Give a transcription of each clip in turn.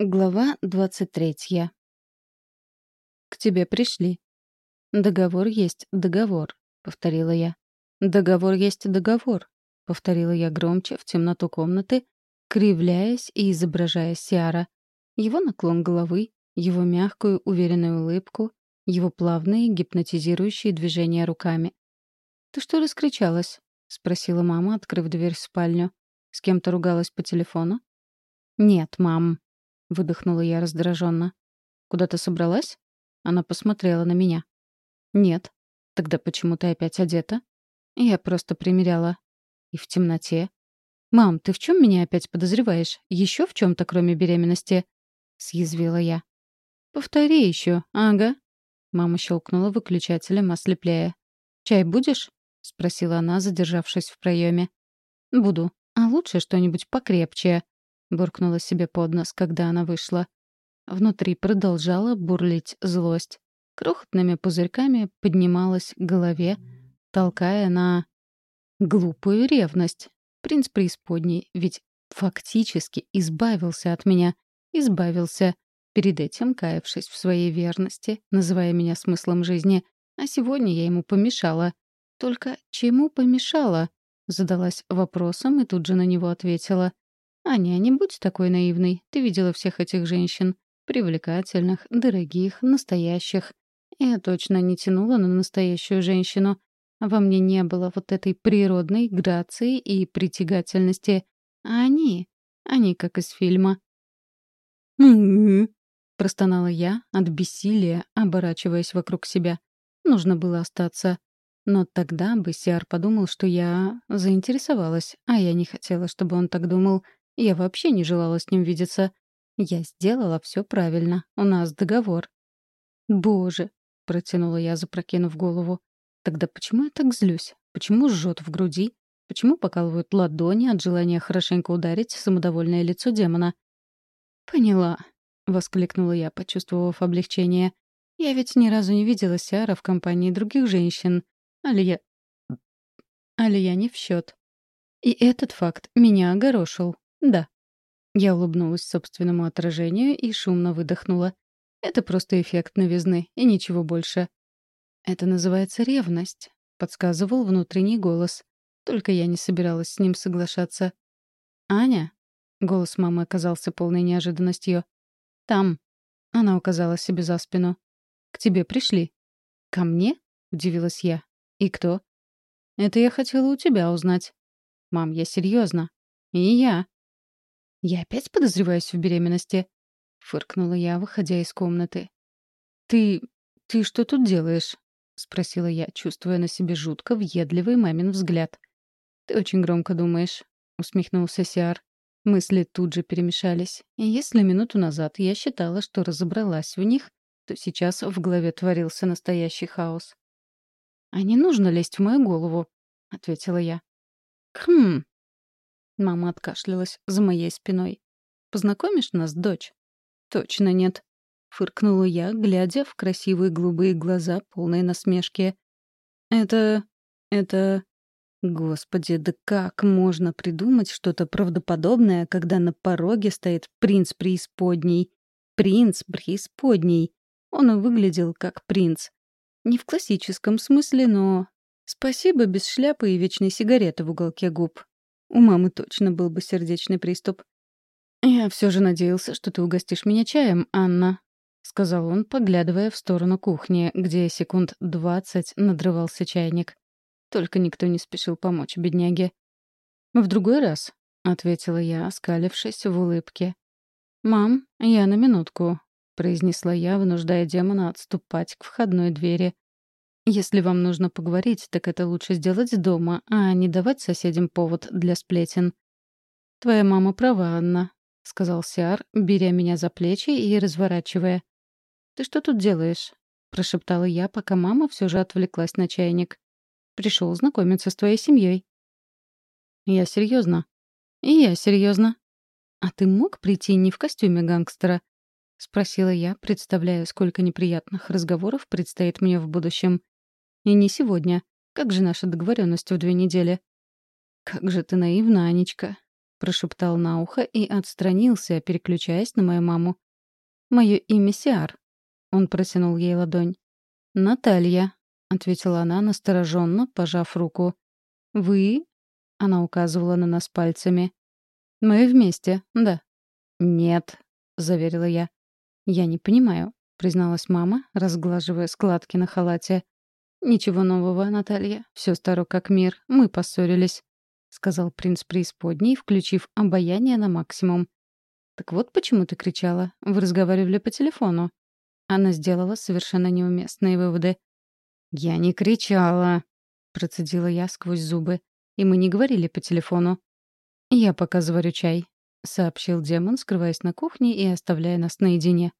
Глава двадцать третья. «К тебе пришли». «Договор есть договор», — повторила я. «Договор есть договор», — повторила я громче в темноту комнаты, кривляясь и изображая Сиара. Его наклон головы, его мягкую, уверенную улыбку, его плавные, гипнотизирующие движения руками. «Ты что раскричалась?» — спросила мама, открыв дверь в спальню. «С кем-то ругалась по телефону?» «Нет, мам», — выдохнула я раздраженно. «Куда ты собралась?» Она посмотрела на меня. «Нет. Тогда почему ты опять одета?» Я просто примеряла. И в темноте. «Мам, ты в чем меня опять подозреваешь? Еще в чем-то, кроме беременности?» Съязвила я. «Повтори еще, ага». Мама щелкнула выключателем, ослепляя. «Чай будешь?» — спросила она, задержавшись в проеме. «Буду. А лучше что-нибудь покрепче», — буркнула себе под нос, когда она вышла. Внутри продолжала бурлить злость. Крохотными пузырьками поднималась к голове, толкая на глупую ревность. Принц преисподней, ведь фактически избавился от меня. Избавился, перед этим каявшись в своей верности, называя меня смыслом жизни. А сегодня я ему помешала. Только чему помешала? Задалась вопросом и тут же на него ответила. «Аня, не будь такой наивной. Ты видела всех этих женщин. Привлекательных, дорогих, настоящих. Я точно не тянула на настоящую женщину. Во мне не было вот этой природной грации и притягательности. А они... Они как из фильма. Простонала я от бессилия, оборачиваясь вокруг себя. Нужно было остаться. Но тогда бы Сиар подумал, что я заинтересовалась, а я не хотела, чтобы он так думал — я вообще не желала с ним видеться. Я сделала все правильно. У нас договор. «Боже!» — протянула я, запрокинув голову. «Тогда почему я так злюсь? Почему жжет в груди? Почему покалывают ладони от желания хорошенько ударить самодовольное лицо демона?» «Поняла», — воскликнула я, почувствовав облегчение. «Я ведь ни разу не видела Сиара в компании других женщин. Алия... Алия не в счет. И этот факт меня огорошил. «Да». Я улыбнулась собственному отражению и шумно выдохнула. «Это просто эффект новизны, и ничего больше». «Это называется ревность», — подсказывал внутренний голос. Только я не собиралась с ним соглашаться. «Аня?» — голос мамы оказался полной неожиданностью. «Там». Она указала себе за спину. «К тебе пришли». «Ко мне?» — удивилась я. «И кто?» «Это я хотела у тебя узнать». «Мам, я серьезно. «И я». «Я опять подозреваюсь в беременности?» — фыркнула я, выходя из комнаты. «Ты... ты что тут делаешь?» — спросила я, чувствуя на себе жутко въедливый мамин взгляд. «Ты очень громко думаешь», — усмехнулся Сиар. Мысли тут же перемешались. И если минуту назад я считала, что разобралась в них, то сейчас в голове творился настоящий хаос. «А не нужно лезть в мою голову», — ответила я. «Хм, Мама откашлялась за моей спиной. «Познакомишь нас, дочь?» «Точно нет», — фыркнула я, глядя в красивые голубые глаза, полные насмешки. «Это... это...» Господи, да как можно придумать что-то правдоподобное, когда на пороге стоит принц преисподней? Принц преисподней. Он выглядел как принц. Не в классическом смысле, но... Спасибо без шляпы и вечной сигареты в уголке губ. У мамы точно был бы сердечный приступ. «Я все же надеялся, что ты угостишь меня чаем, Анна», — сказал он, поглядывая в сторону кухни, где секунд двадцать надрывался чайник. Только никто не спешил помочь бедняге. «В другой раз», — ответила я, оскалившись в улыбке. «Мам, я на минутку», — произнесла я, вынуждая демона отступать к входной двери. Если вам нужно поговорить, так это лучше сделать дома, а не давать соседям повод для сплетен. «Твоя мама права, Анна», — сказал Сиар, беря меня за плечи и разворачивая. «Ты что тут делаешь?» — прошептала я, пока мама все же отвлеклась на чайник. «Пришел знакомиться с твоей семьей». «Я серьезно. «И я серьезно. «А ты мог прийти не в костюме гангстера?» — спросила я, представляя, сколько неприятных разговоров предстоит мне в будущем. И не сегодня. Как же наша договоренность в две недели? Как же ты наивна, Анечка. — прошептал на ухо и отстранился, переключаясь на мою маму. «Мое имя Сиар». Он протянул ей ладонь. «Наталья», — ответила она настороженно, пожав руку. «Вы?» — она указывала на нас пальцами. «Мы вместе, да». «Нет», — заверила я. «Я не понимаю», — призналась мама, разглаживая складки на халате. «Ничего нового, Наталья. Все старо как мир. Мы поссорились», — сказал принц преисподней, включив обаяние на максимум. «Так вот почему ты кричала. Вы разговаривали по телефону». Она сделала совершенно неуместные выводы. «Я не кричала», — процедила я сквозь зубы. «И мы не говорили по телефону». «Я пока заварю чай», — сообщил демон, скрываясь на кухне и оставляя нас наедине.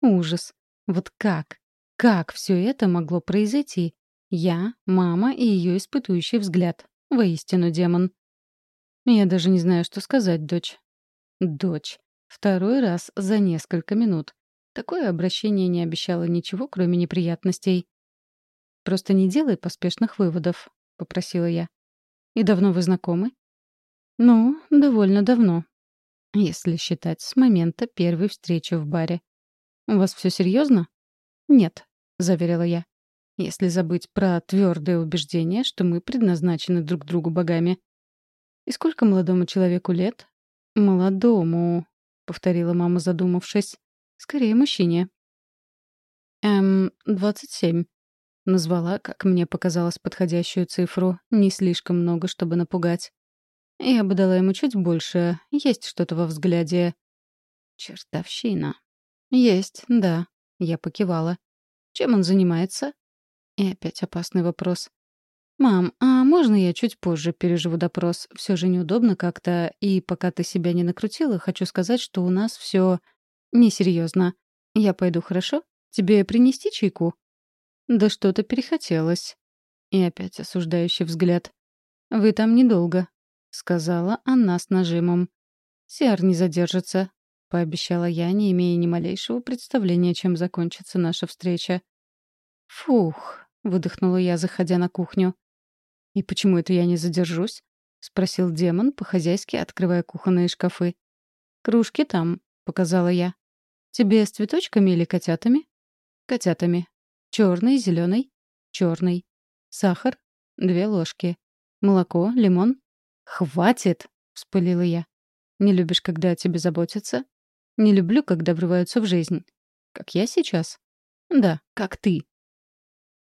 «Ужас. Вот как? Как все это могло произойти? Я, мама и ее испытующий взгляд. Воистину демон». «Я даже не знаю, что сказать, дочь». «Дочь. Второй раз за несколько минут. Такое обращение не обещало ничего, кроме неприятностей. «Просто не делай поспешных выводов», — попросила я. «И давно вы знакомы?» «Ну, довольно давно. Если считать с момента первой встречи в баре. У вас все серьезно? «Нет», — заверила я. «Если забыть про твердое убеждение, что мы предназначены друг другу богами». «И сколько молодому человеку лет?» «Молодому», — повторила мама, задумавшись. Скорее, мужчине. Эм, двадцать семь. Назвала, как мне показалось, подходящую цифру. Не слишком много, чтобы напугать. Я бы дала ему чуть больше. Есть что-то во взгляде. Чертовщина. Есть, да. Я покивала. Чем он занимается? И опять опасный вопрос. «Мам, а можно я чуть позже переживу допрос? Все же неудобно как-то, и пока ты себя не накрутила, хочу сказать, что у нас все «Несерьезно. Я пойду, хорошо? Тебе принести чайку?» «Да что-то перехотелось». И опять осуждающий взгляд. «Вы там недолго», — сказала она с нажимом. «Сиар не задержится», — пообещала я, не имея ни малейшего представления, чем закончится наша встреча. «Фух», — выдохнула я, заходя на кухню. «И почему это я не задержусь?» — спросил демон, по-хозяйски открывая кухонные шкафы. «Кружки там», показала я. «Тебе с цветочками или котятами?» «Котятами. Черный, зеленый, черный. Сахар. Две ложки. Молоко, лимон». «Хватит!» — вспылила я. «Не любишь, когда о тебе заботятся?» «Не люблю, когда врываются в жизнь. Как я сейчас?» «Да, как ты».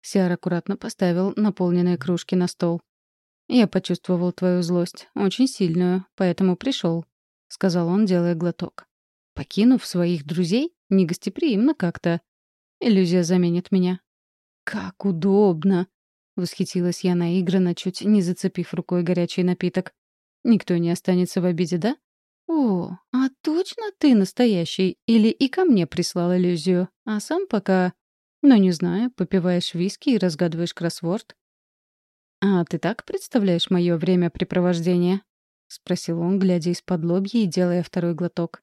Сиар аккуратно поставил наполненные кружки на стол. «Я почувствовал твою злость, очень сильную, поэтому пришел», — сказал он, делая глоток. Покинув своих друзей, негостеприимно как-то. Иллюзия заменит меня. «Как удобно!» — восхитилась я наигранно, чуть не зацепив рукой горячий напиток. «Никто не останется в обиде, да?» «О, а точно ты настоящий? Или и ко мне прислал иллюзию? А сам пока...» «Ну, не знаю, попиваешь виски и разгадываешь кроссворд?» «А ты так представляешь мое времяпрепровождение?» — спросил он, глядя из-под лобья и делая второй глоток.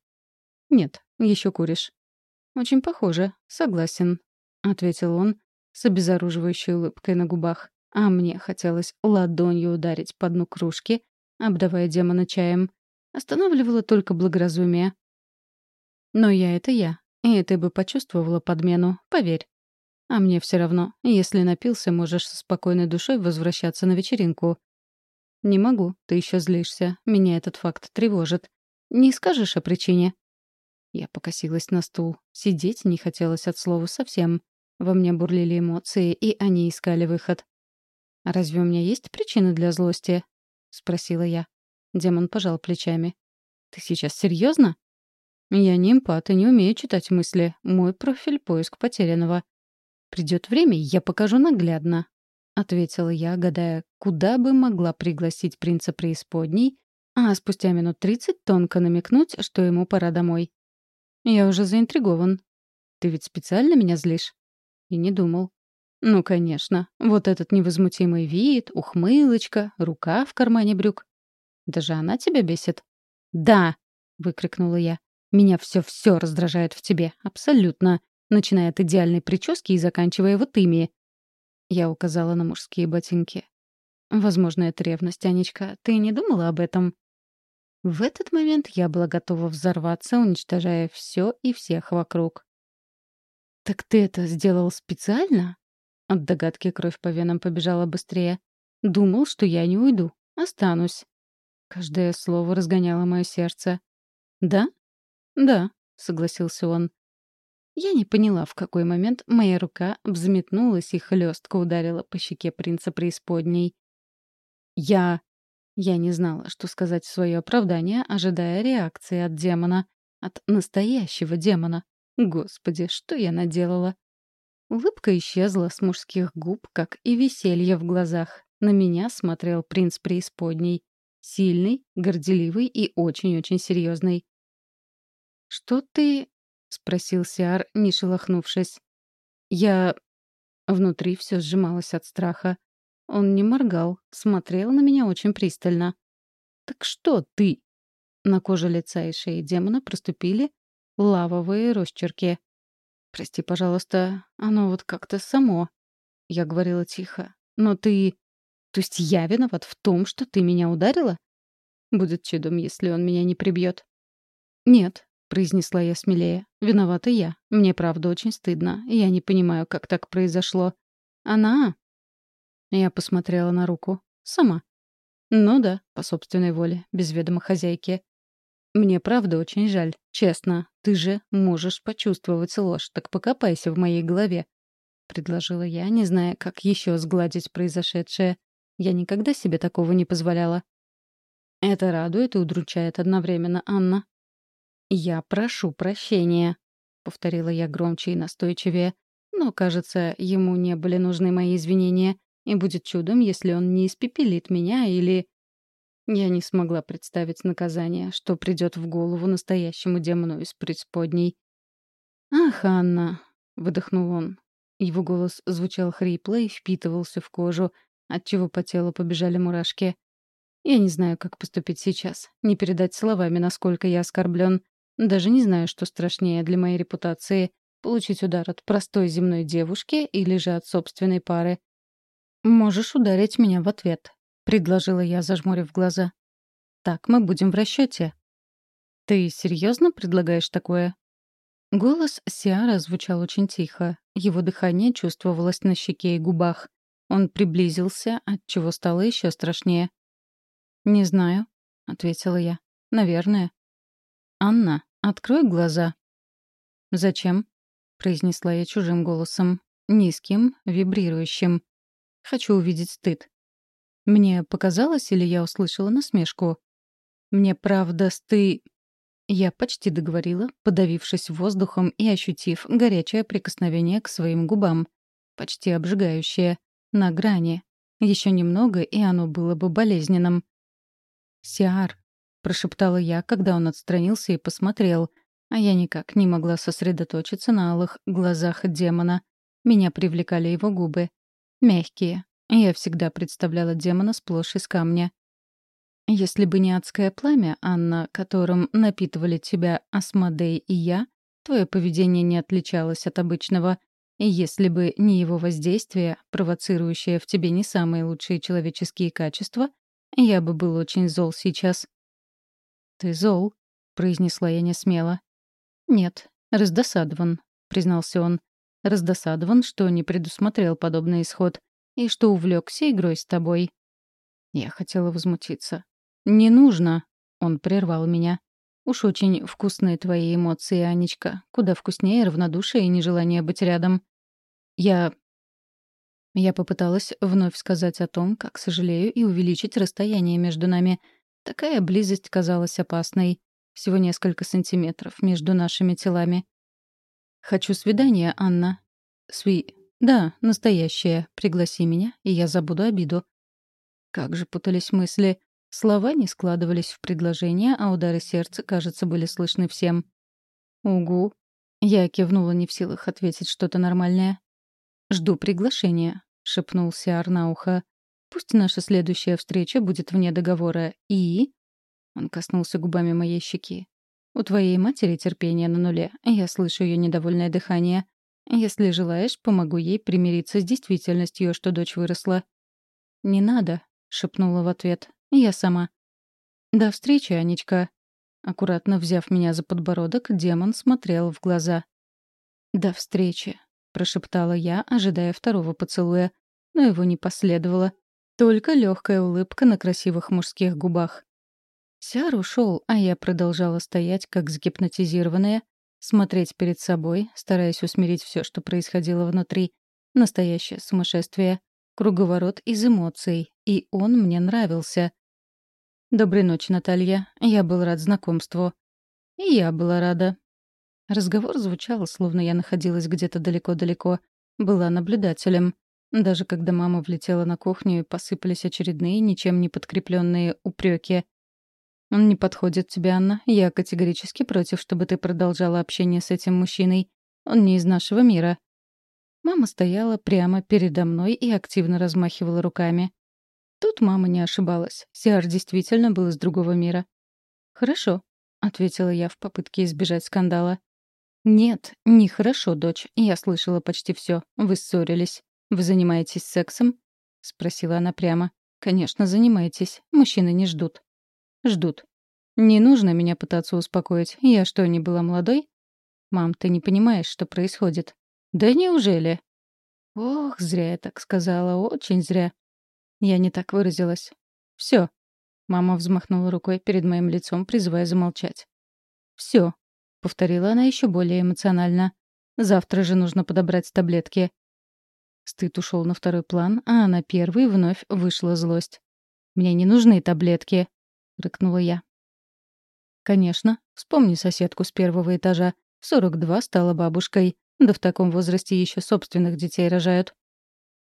«Нет, еще куришь». «Очень похоже, согласен», — ответил он с обезоруживающей улыбкой на губах. А мне хотелось ладонью ударить по дну кружки, обдавая демона чаем. Останавливало только благоразумие. Но я — это я, и ты бы почувствовала подмену, поверь. А мне все равно. Если напился, можешь со спокойной душой возвращаться на вечеринку. Не могу, ты еще злишься. Меня этот факт тревожит. Не скажешь о причине? Я покосилась на стул. Сидеть не хотелось от слова совсем. Во мне бурлили эмоции, и они искали выход. «А разве у меня есть причины для злости?» — спросила я. Демон пожал плечами. «Ты сейчас серьезно? «Я не эмпат и не умею читать мысли. Мой профиль — поиск потерянного. Придет время, я покажу наглядно», — ответила я, гадая, куда бы могла пригласить принца преисподней, а спустя минут тридцать тонко намекнуть, что ему пора домой. Я уже заинтригован. Ты ведь специально меня злишь? И не думал. Ну, конечно. Вот этот невозмутимый вид, ухмылочка, рука в кармане брюк. Даже она тебя бесит? Да, выкрикнула я. Меня все-все раздражает в тебе. Абсолютно. Начиная от идеальной прически и заканчивая вот ими. Я указала на мужские ботинки. Возможно, это ревность, Анечка. Ты не думала об этом? В этот момент я была готова взорваться, уничтожая все и всех вокруг. «Так ты это сделал специально?» От догадки кровь по венам побежала быстрее. «Думал, что я не уйду. Останусь». Каждое слово разгоняло мое сердце. «Да?» «Да», — согласился он. Я не поняла, в какой момент моя рука взметнулась и хлестко ударила по щеке принца преисподней. «Я...» Я не знала, что сказать в свое оправдание, ожидая реакции от демона. От настоящего демона. Господи, что я наделала? Улыбка исчезла с мужских губ, как и веселье в глазах. На меня смотрел принц преисподней. Сильный, горделивый и очень-очень серьезный. «Что ты...» — спросил Сиар, не шелохнувшись. «Я...» Внутри все сжималось от страха. Он не моргал, смотрел на меня очень пристально. «Так что ты?» На коже лица и шеи демона проступили лавовые росчерки. «Прости, пожалуйста, оно вот как-то само». Я говорила тихо. «Но ты... То есть я виноват в том, что ты меня ударила?» Будет чудом, если он меня не прибьет. «Нет», — произнесла я смелее. «Виновата я. Мне правда очень стыдно. Я не понимаю, как так произошло. Она...» Я посмотрела на руку. «Сама». «Ну да, по собственной воле, без ведома хозяйки. Мне правда очень жаль, честно. Ты же можешь почувствовать ложь, так покопайся в моей голове. Предложила я, не зная, как еще сгладить произошедшее. Я никогда себе такого не позволяла. Это радует и удручает одновременно, Анна. «Я прошу прощения», — повторила я громче и настойчивее. Но, кажется, ему не были нужны мои извинения, и будет чудом, если он не испепелит меня или я не смогла представить наказание, что придет в голову настоящему демону из преисподней. «Ах, Анна!» — выдохнул он. Его голос звучал хрипло и впитывался в кожу, отчего по телу побежали мурашки. «Я не знаю, как поступить сейчас. Не передать словами, насколько я оскорблен. Даже не знаю, что страшнее для моей репутации — получить удар от простой земной девушки или же от собственной пары. Можешь ударить меня в ответ, — предложила я, зажмурив глаза. «Так мы будем в расчете. «Ты серьезно предлагаешь такое?» Голос Сиара звучал очень тихо. Его дыхание чувствовалось на щеке и губах. Он приблизился, отчего стало еще страшнее. «Не знаю», — ответила я. «Наверное». «Анна, открой глаза». «Зачем?» — произнесла я чужим голосом. Низким, вибрирующим. «Хочу увидеть стыд». Мне показалось, или я услышала насмешку? Мне правда сты... Я почти договорила, подавившись воздухом и ощутив горячее прикосновение к своим губам. Почти обжигающее. На грани. Еще немного, и оно было бы болезненным. «Сиар», — прошептала я, когда он отстранился и посмотрел, а я никак не могла сосредоточиться на алых глазах демона. Меня привлекали его губы. Мягкие, я всегда представляла демона сплошь из камня. Если бы не адское пламя, Анна, которым напитывали тебя Асмодей и я, твое поведение не отличалось от обычного. И если бы не его воздействие, провоцирующее в тебе не самые лучшие человеческие качества, я бы был очень зол сейчас. «Ты зол», — произнесла я несмело. «Нет, раздосадован», — признался он. «Раздосадован, что не предусмотрел подобный исход и что увлекся игрой с тобой». Я хотела возмутиться. «Не нужно!» — он прервал меня. «Уж очень вкусные твои эмоции, Анечка. Куда вкуснее равнодушие и нежелание быть рядом». Я... Я попыталась вновь сказать о том, как сожалею, и увеличить расстояние между нами. Такая близость казалась опасной. Всего несколько сантиметров между нашими телами. «Хочу свидания, Анна». «Сви... «Да, настоящее. Пригласи меня, и я забуду обиду». Как же путались мысли. Слова не складывались в предложения, а удары сердца, кажется, были слышны всем. «Угу». Я кивнула не в силах ответить что-то нормальное. «Жду приглашения», — шепнул Сиар на ухо. «Пусть наша следующая встреча будет вне договора. И...» Он коснулся губами моей щеки. «У твоей матери терпение на нуле. Я слышу ее недовольное дыхание. Если желаешь, помогу ей примириться с действительностью, что дочь выросла». «Не надо», — шепнула в ответ. «Я сама». «До встречи, Анечка». Аккуратно взяв меня за подбородок, демон смотрел в глаза. «До встречи», — прошептала я, ожидая второго поцелуя. Но его не последовало. Только легкая улыбка на красивых мужских губах. Сяр ушел, а я продолжала стоять, как сгипнотизированная, смотреть перед собой, стараясь усмирить все, что происходило внутри. Настоящее сумасшествие. Круговорот из эмоций. И он мне нравился. «Доброй ночи, Наталья. Я был рад знакомству». «И я была рада». Разговор звучал, словно я находилась где-то далеко-далеко. Была наблюдателем. Даже когда мама влетела на кухню и посыпались очередные, ничем не подкрепленные упреки. Он не подходит тебе, Анна. Я категорически против, чтобы ты продолжала общение с этим мужчиной. Он не из нашего мира». Мама стояла прямо передо мной и активно размахивала руками. Тут мама не ошибалась. Сиар действительно был из другого мира. «Хорошо», — ответила я в попытке избежать скандала. «Нет, не хорошо, дочь. Я слышала почти все. Вы ссорились. Вы занимаетесь сексом?» — спросила она прямо. «Конечно, занимаетесь. Мужчины не ждут». Ждут. Не нужно меня пытаться успокоить. Я что, не была молодой? Мам, ты не понимаешь, что происходит. Да неужели? Ох, зря я так сказала, очень зря. Я не так выразилась. Все. Мама взмахнула рукой перед моим лицом, призывая замолчать. Все, повторила она еще более эмоционально. Завтра же нужно подобрать таблетки. Стыд ушел на второй план, а на первый вновь вышла злость. Мне не нужны таблетки. — рыкнула я. «Конечно. Вспомни соседку с первого этажа. В 42 стала бабушкой. Да в таком возрасте еще собственных детей рожают».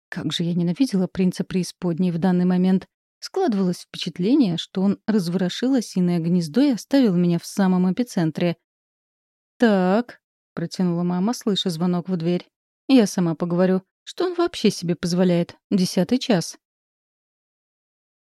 Как же я ненавидела принца преисподней в данный момент. Складывалось впечатление, что он разворошил осиное гнездо и оставил меня в самом эпицентре. «Так», — протянула мама, слыша звонок в дверь. «Я сама поговорю. Что он вообще себе позволяет? Десятый час».